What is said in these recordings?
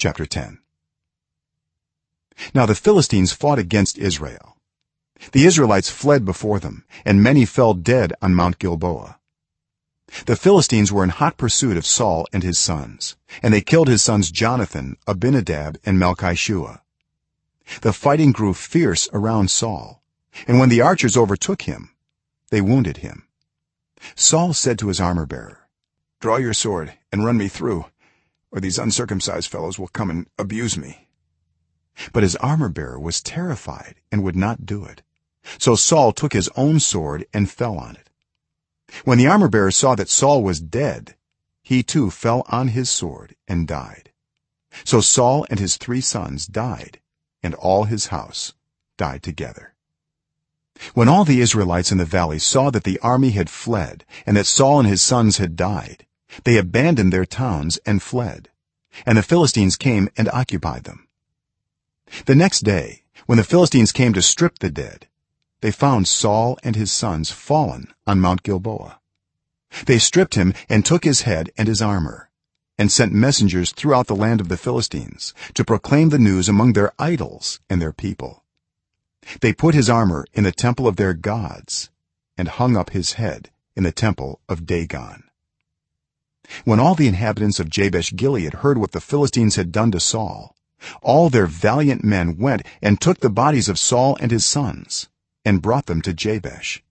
chapter 10 now the philistines fought against israel. The israelites fled before them and many fell dead on mount gilboa. The philistines were in hot pursuit of saul and his sons and they killed his sons jonathan abinadab and malchishua. The fighting grew fierce around saul and when the archers overtook him they wounded him. Saul said to his armor-bearer draw your sword and run me through or these uncircumcised fellows will come and abuse me. But his armor-bearer was terrified and would not do it. So saul took his own sword and fell on it. When the armor-bearer saw that saul was dead he too fell on his sword and died. So saul and his 3 sons died and all his house died together. When all the israelites in the valley saw that the army had fled and that saul and his sons had died they abandoned their towns and fled and the philistines came and occupied them. The next day when the philistines came to strip the dead they found saul and his sons fallen on mount gilboa. They stripped him and took his head and his armor and sent messengers throughout the land of the philistines to proclaim the news among their idols and their people. They put his armor in the temple of their gods and hung up his head in the temple of dagon when all the inhabitants of jabesh gilead heard what the philistines had done to saul all their valiant men went and took the bodies of saul and his sons and brought them to jabesh.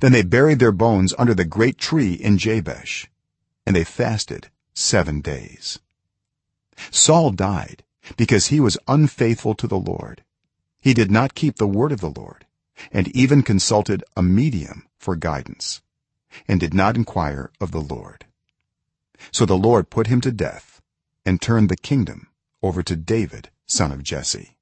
Then they buried their bones under the great tree in jabesh and they fasted 7 days. Saul died because he was unfaithful to the lord. He did not keep the word of the lord and even consulted a medium for guidance and did not inquire of the lord so the lord put him to death and turned the kingdom over to david son of jesse